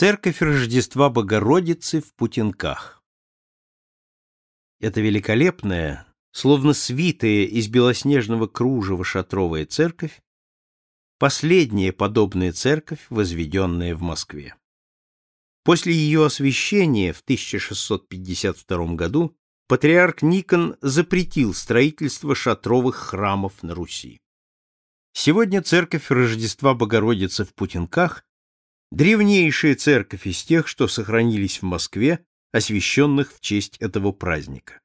Церковь Рождества Богородицы в Путинках. Это великолепная, словно свитая из белоснежного кружева шатровая церковь, последняя подобная церковь, возведенная в Москве. После ее освящения в 1652 году патриарх Никон запретил строительство шатровых храмов на Руси. Сегодня церковь Рождества Богородицы в Путинках древнейшая церковь из тех, что сохранились в Москве, освященных в честь этого праздника.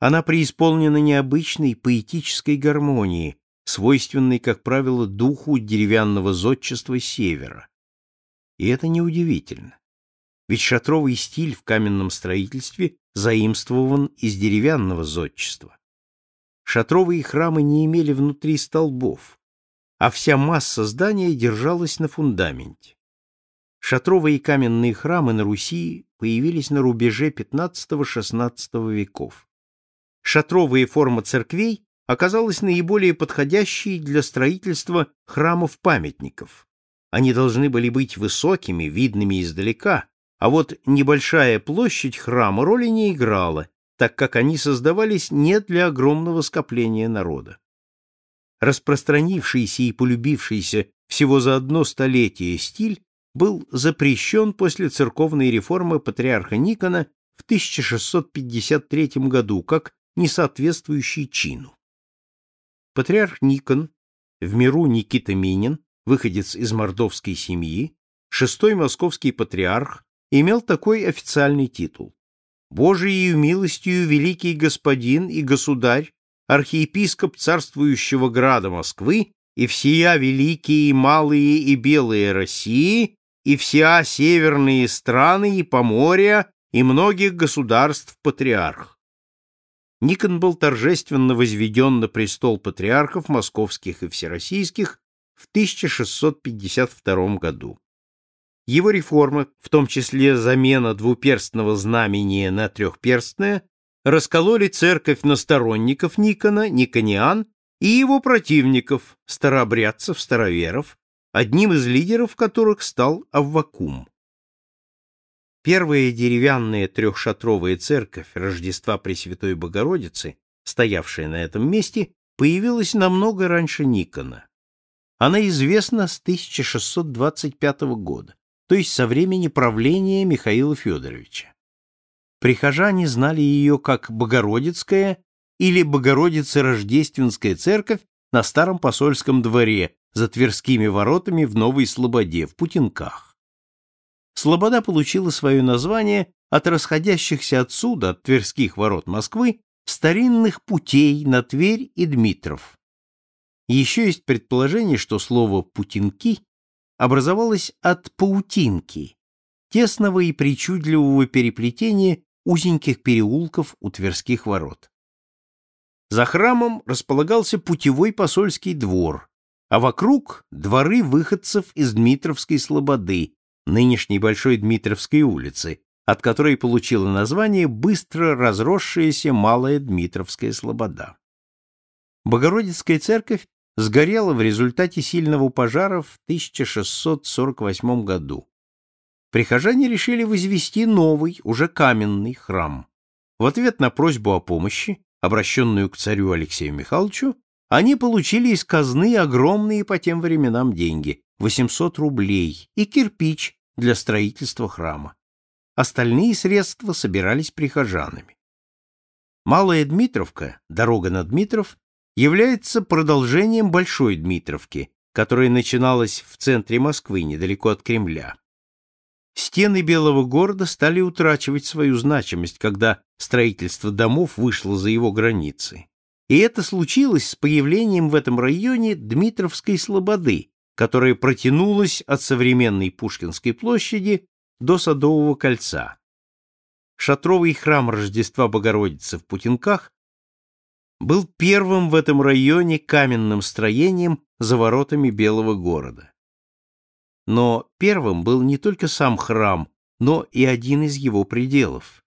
Она преисполнена необычной поэтической гармонии, свойственной, как правило, духу деревянного зодчества севера. И это неудивительно. Ведь шатровый стиль в каменном строительстве заимствован из деревянного зодчества. Шатровые храмы не имели внутри столбов, а вся масса здания держалась на фундаменте. Шатровые каменные храмы на Руси появились на рубеже XV-XVI веков. Шатровая форма церквей оказалась наиболее подходящей для строительства храмов-памятников. Они должны были быть высокими, видными издалека, а вот небольшая площадь храма роли не играла, так как они создавались не для огромного скопления народа. Распространившийся и полюбившийся всего за одно столетие стиль был запрещен после церковной реформы патриарха Никона в 1653 году как несоответствующий чину. Патриарх Никон, в миру Никита Минин, выходец из мордовской семьи, шестой московский патриарх, имел такой официальный титул. Божией милостью великий господин и государь, архиепископ царствующего града Москвы и всея великие, малые и белые России и вся северные страны и поморья и многих государств патриарх. Никон был торжественно возведен на престол патриархов московских и всероссийских в 1652 году. Его реформы, в том числе замена двуперстного знамения на трехперстное, раскололи церковь на сторонников Никона, никониан, и его противников, старообрядцев, староверов, одним из лидеров которых стал Аввакум. Первая деревянная трехшатровая церковь Рождества Пресвятой Богородицы, стоявшая на этом месте, появилась намного раньше Никона. Она известна с 1625 года, то есть со времени правления Михаила Федоровича. Прихожане знали ее как Богородицкая или Богородица-Рождественская церковь на старом посольском дворе, за Тверскими воротами в Новой Слободе, в Путинках. Слобода получила свое название от расходящихся отсюда, от Тверских ворот Москвы, старинных путей на Тверь и Дмитров. Еще есть предположение, что слово «путинки» образовалось от паутинки, тесного и причудливого переплетения узеньких переулков у Тверских ворот. За храмом располагался путевой посольский двор, а вокруг дворы выходцев из Дмитровской слободы, нынешней Большой Дмитровской улицы, от которой получила название быстро разросшаяся Малая Дмитровская слобода. Богородицкая церковь сгорела в результате сильного пожара в 1648 году. Прихожане решили возвести новый, уже каменный храм. В ответ на просьбу о помощи, обращенную к царю Алексею Михайловичу, они получили из казны огромные по тем временам деньги — 800 рублей и кирпич для строительства храма. Остальные средства собирались прихожанами. Малая Дмитровка, дорога на Дмитров, является продолжением Большой Дмитровки, которая начиналась в центре Москвы, недалеко от Кремля. Стены Белого города стали утрачивать свою значимость, когда строительство домов вышло за его границы. И это случилось с появлением в этом районе Дмитровской слободы, которая протянулась от современной Пушкинской площади до Садового кольца. Шатровый храм Рождества Богородицы в Путинках был первым в этом районе каменным строением за воротами Белого города. Но первым был не только сам храм, но и один из его пределов.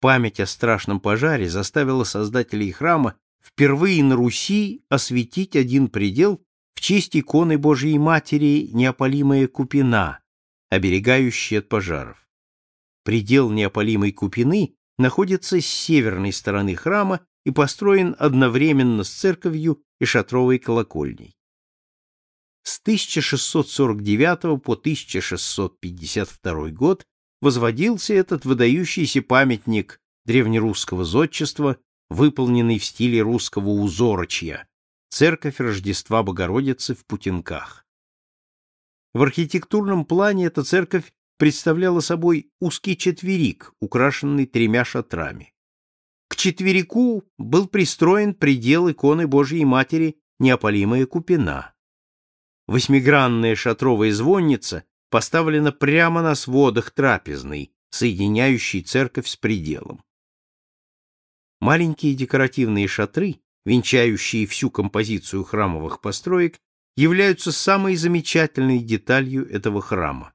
Память о страшном пожаре заставила создателей храма впервые на Руси осветить один предел в честь иконы Божией Матери Неопалимая Купина, оберегающий от пожаров. Предел неопалимой купины находится с северной стороны храма и построен одновременно с церковью и шатровой колокольней. С 1649 по 1652 год возводился этот выдающийся памятник древнерусского зодчества, выполненный в стиле русского узорочья, церковь Рождества Богородицы в Путинках. В архитектурном плане эта церковь представляла собой узкий четверик, украшенный тремя шатрами. К четверику был пристроен предел иконы Божьей Матери Неопалимая Купина. Восьмигранная шатровая звонница поставлена прямо на сводах трапезной, соединяющей церковь с пределом. Маленькие декоративные шатры, венчающие всю композицию храмовых построек, являются самой замечательной деталью этого храма.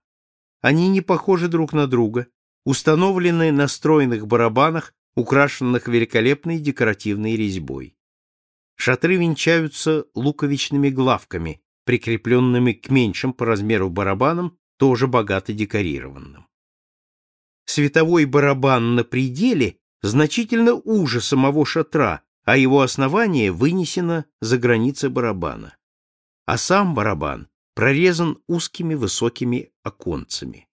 Они не похожи друг на друга, установлены на стройных барабанах, украшенных великолепной декоративной резьбой. Шатры венчаются луковичными главками, прикрепленными к меньшим по размеру барабанам, тоже богато декорированным. Световой барабан на пределе значительно уже самого шатра, а его основание вынесено за границы барабана а сам барабан прорезан узкими высокими оконцами.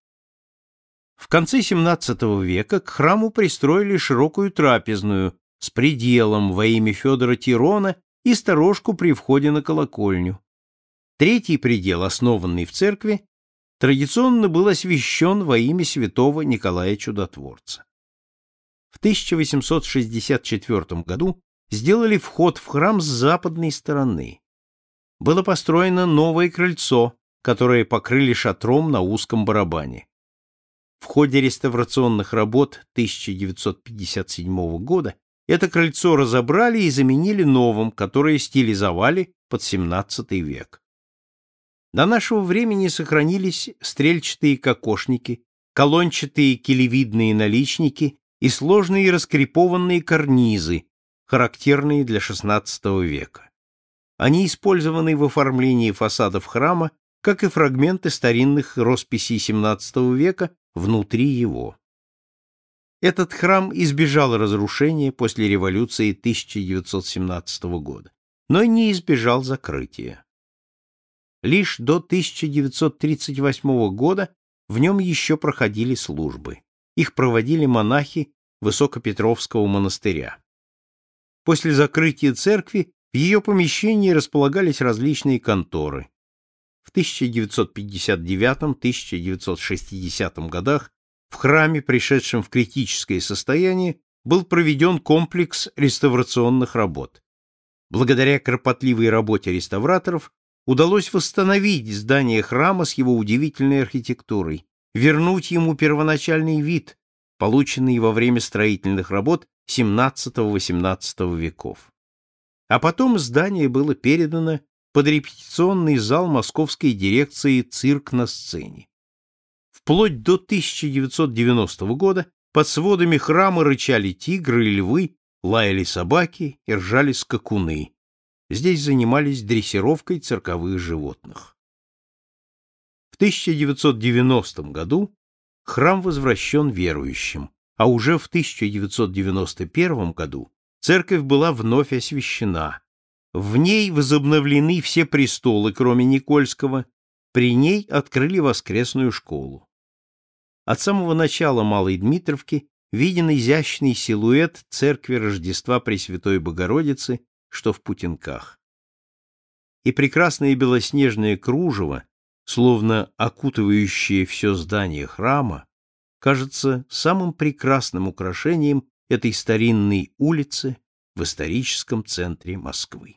В конце XVII века к храму пристроили широкую трапезную с пределом во имя Федора Тирона и сторожку при входе на колокольню. Третий предел, основанный в церкви, традиционно был освящен во имя святого Николая Чудотворца. В 1864 году сделали вход в храм с западной стороны было построено новое крыльцо, которое покрыли шатром на узком барабане. В ходе реставрационных работ 1957 года это крыльцо разобрали и заменили новым, которое стилизовали под XVII век. До нашего времени сохранились стрельчатые кокошники, колончатые килевидные наличники и сложные раскрепованные карнизы, характерные для XVI века. Они использованы в оформлении фасадов храма, как и фрагменты старинных росписей XVII века внутри его. Этот храм избежал разрушения после революции 1917 года, но не избежал закрытия. Лишь до 1938 года в нем еще проходили службы. Их проводили монахи Высокопетровского монастыря. После закрытия церкви в ее помещении располагались различные конторы. В 1959-1960 годах в храме, пришедшем в критическое состояние, был проведен комплекс реставрационных работ. Благодаря кропотливой работе реставраторов удалось восстановить здание храма с его удивительной архитектурой, вернуть ему первоначальный вид, полученный во время строительных работ XVII-XVIII веков а потом здание было передано под репетиционный зал московской дирекции «Цирк на сцене». Вплоть до 1990 года под сводами храма рычали тигры и львы, лаяли собаки и ржали скакуны. Здесь занимались дрессировкой цирковых животных. В 1990 году храм возвращен верующим, а уже в 1991 году церковь была вновь освящена. В ней возобновлены все престолы, кроме Никольского, при ней открыли воскресную школу. От самого начала Малой Дмитровки виден изящный силуэт церкви Рождества Пресвятой Богородицы, что в Путинках. И прекрасное белоснежное кружево, словно окутывающее все здание храма, кажется самым прекрасным украшением этой старинной улицы в историческом центре Москвы.